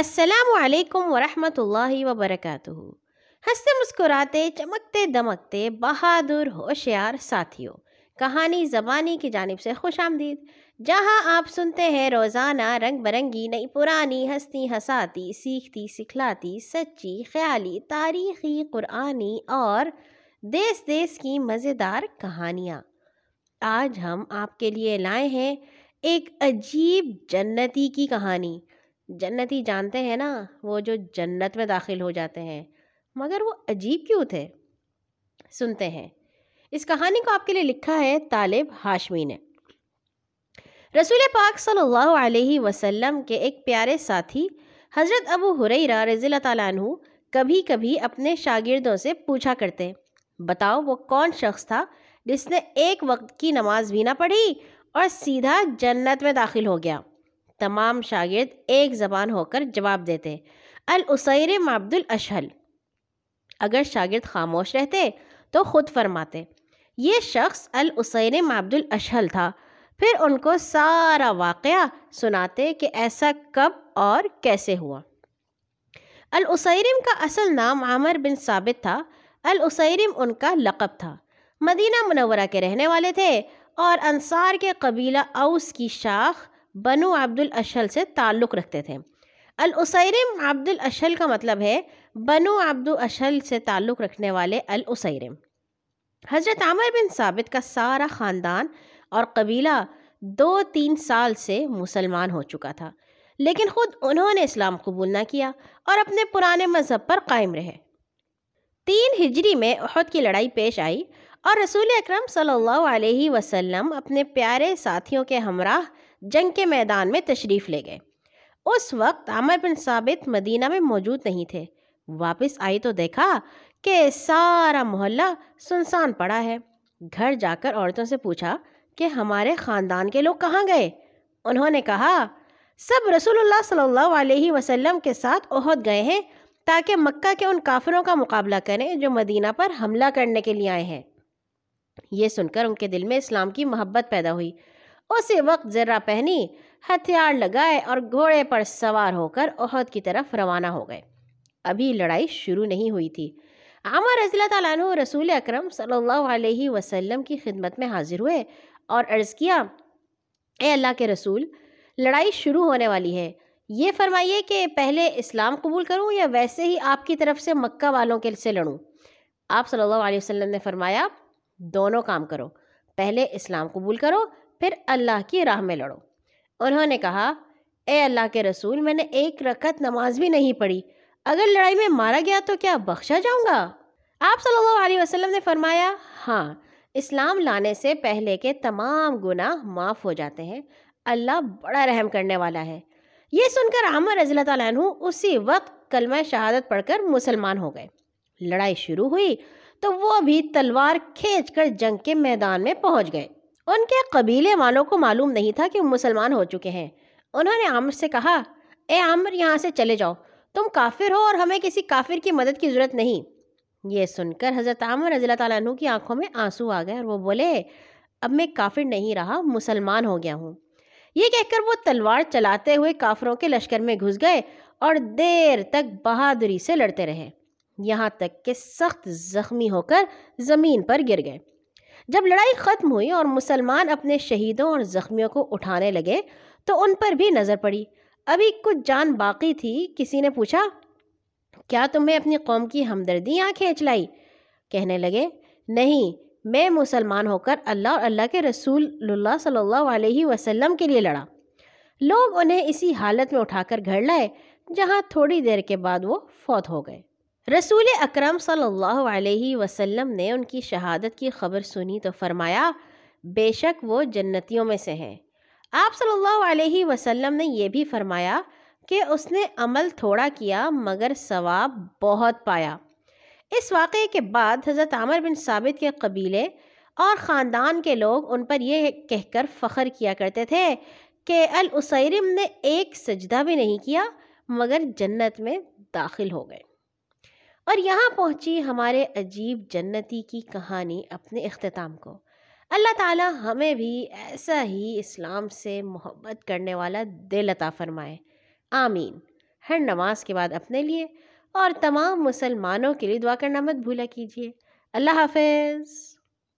السلام علیکم ورحمۃ اللہ وبرکاتہ۔ ہنستے مسکراتے، چمکتے دمکتے، بہادر، ہوشیار ساتھیوں، کہانی زبانی کی جانب سے خوش آمدید۔ جہاں آپ سنتے ہیں، روزانہ رنگ برنگی، نئی پرانی ہستی ہساتی سیکھتی، سکھلاتی، سچی، خیالی، تاریخی، قرآنی اور دیس دیس کی مزیدار کہانیاں۔ آج ہم آپ کے لیے لائے ہیں ایک عجیب جنتی کی کہانی۔ جنتی جانتے ہیں نا، وہ جو جنت میں داخل ہو جاتے ہیں۔ مگر وہ عجیب کیوں تھے؟ سنتے ہیں۔ اس کہانی کو آپ کے لیے لکھا ہے طالب ہاشمی نے۔ رسول پاک صلی اللہ علیہ وسلم کے ایک پیارے ساتھی حضرت ابو حریرہ رضی اللہ تعالیٰ عنہ کبھی کبھی اپنے شاگردوں سے پوچھا کرتے بتاؤ وہ کون شخص تھا جس نے ایک وقت کی نماز بھی نہ پڑھی اور سیدھا جنت میں داخل ہو گیا؟ تمام شاگرد ایک زبان ہو کر جواب دیتے۔ الاسیر عبد الاشحل اگر شاگرد خاموش رہتے تو خود فرماتے۔ یہ شخص الاسیر عبد الاشحل تھا۔ پھر ان کو سارا واقعہ سناتے کہ ایسا کب اور کیسے ہوا۔ الاسیرم کا اصل نام عامر بن ثابت تھا۔ الاسیرم ان کا لقب تھا۔ مدینہ منورہ کے رہنے والے تھے اور انصار کے قبیلہ اوس کی شاخ بنو عبد الاشل سے تعلق رکھتے تھے۔ الاسیرم عبد الاشل کا مطلب ہے بنو عبد الاشل سے تعلق رکھنے والے الاسیرم۔ حضرت عامر بن ثابت کا سارا خاندان اور قبیلہ دو تین سال سے مسلمان ہو چکا تھا، لیکن خود انہوں نے اسلام قبول نہ کیا اور اپنے پرانے مذہب پر قائم رہے۔ تین ہجری میں احد کی لڑائی پیش آئی اور رسول اکرم صلی اللہ علیہ وسلم اپنے پیارے ساتھیوں کے ہمراہ جنگ کے میدان میں تشریف لے گئے۔ اس وقت عامر بن ثابت مدینہ میں موجود نہیں تھے۔ واپس آئی تو دیکھا کہ سارا محلہ سنسان پڑا ہے۔ گھر جا کر عورتوں سے پوچھا کہ ہمارے خاندان کے لوگ کہاں گئے؟ انہوں نے کہا، سب رسول اللہ صلی اللہ علیہ وسلم کے ساتھ عہد گئے ہیں تاکہ مکہ کے ان کافروں کا مقابلہ کریں جو مدینہ پر حملہ کرنے کے لیے آئے ہیں۔ یہ سن کر ان کے دل میں اسلام کی محبت پیدا ہوئی۔ اسی وقت ذرہ پہنی، ہتھیار لگائے اور گھوڑے پر سوار ہو کر عہد کی طرف روانہ ہو گئے۔ ابھی لڑائی شروع نہیں ہوئی تھی۔ عامر رضی اللہ تعالیٰ عنہ رسول اکرم صلی اللہ علیہ وسلم کی خدمت میں حاضر ہوئے اور عرض کیا، اے اللہ کے رسول، لڑائی شروع ہونے والی ہے۔ یہ فرمائیے کہ پہلے اسلام قبول کروں یا ویسے ہی آپ کی طرف سے مکہ والوں کے سے لڑوں؟ آپ صلی اللہ علیہ وسلم نے فرمایا، دونوں کام کرو۔ پہلے اسلام قبول کرو پھر اللہ کی راہ میں لڑو۔ انہوں نے کہا، اے اللہ کے رسول، میں نے ایک رکعت نماز بھی نہیں پڑھی۔ اگر لڑائی میں مارا گیا تو کیا بخشا جاؤں گا؟ آپ صلی اللہ علیہ وسلم نے فرمایا ہاں اسلام لانے سے پہلے کے تمام گناہ معاف ہو جاتے ہیں۔ اللہ بڑا رحم کرنے والا ہے۔ یہ سن کر عامر رضی اللہ تعالیٰ عنہ اسی وقت کلمہ شہادت پڑھ کر مسلمان ہو گئے۔ لڑائی شروع ہوئی تو وہ بھی تلوار کھینچ کر جنگ کے میدان میں پہنچ گئے۔ ان کے قبیلے والوں کو معلوم نہیں تھا کہ وہ مسلمان ہو چکے ہیں۔ انہوں نے عامر سے کہا، اے عامر، یہاں سے چلے جاؤ۔ تم کافر ہو اور ہمیں کسی کافر کی مدد کی ضرورت نہیں یہ سن کر حضرت عامر رضی اللہ تعالیٰ عنہ کی آنکھوں میں آنسو آ گئے اور وہ بولے، اب میں کافر نہیں رہا، مسلمان ہو گیا ہوں یہ کہہ کر وہ تلوار چلاتے ہوئے کافروں کے لشکر میں گھس گئے اور دیر تک بہادری سے لڑتے رہے۔ یہاں تک کہ سخت زخمی ہو کر زمین پر گر گئے۔ جب لڑائی ختم ہوئی اور مسلمان اپنے شہیدوں اور زخمیوں کو اٹھانے لگے تو ان پر بھی نظر پڑی۔ ابھی کچھ جان باقی تھی، کسی نے پوچھا، کیا تمہیں اپنی قوم کی ہمدردی یہاں کھینچ لائی کہنے لگے، نہیں، میں مسلمان ہو کر اللہ اور اللہ کے رسول اللہ صلی اللہ علیہ وسلم کے لیے لڑا۔ لوگ انہیں اسی حالت میں اٹھا کر گھر لائے، جہاں تھوڑی دیر کے بعد وہ فوت ہو گئے۔ رسول اکرم صلی اللہ علیہ وسلم نے ان کی شہادت کی خبر سنی تو فرمایا، بے شک وہ جنتیوں میں سے ہیں۔ آپ صلی اللہ علیہ وسلم نے یہ بھی فرمایا کہ اس نے عمل تھوڑا کیا مگر ثواب بہت پایا۔ اس واقعے کے بعد حضرت عامر بن ثابت کے قبیلے اور خاندان کے لوگ ان پر یہ کہہ کر فخر کیا کرتے تھے کہ الاسیرم نے ایک سجدہ بھی نہیں کیا مگر جنت میں داخل ہو گئے۔ اور یہاں پہنچی ہمارے عجیب جنتی کی کہانی اپنے اختتام کو۔ اللہ تعالیٰ ہمیں بھی ایسا ہی اسلام سے محبت کرنے والا دل عطا فرمائے۔ آمین۔ ہر نماز کے بعد اپنے لیے اور تمام مسلمانوں کے لیے دعا کرنا مت بھولا کیجیے۔ اللہ حافظ۔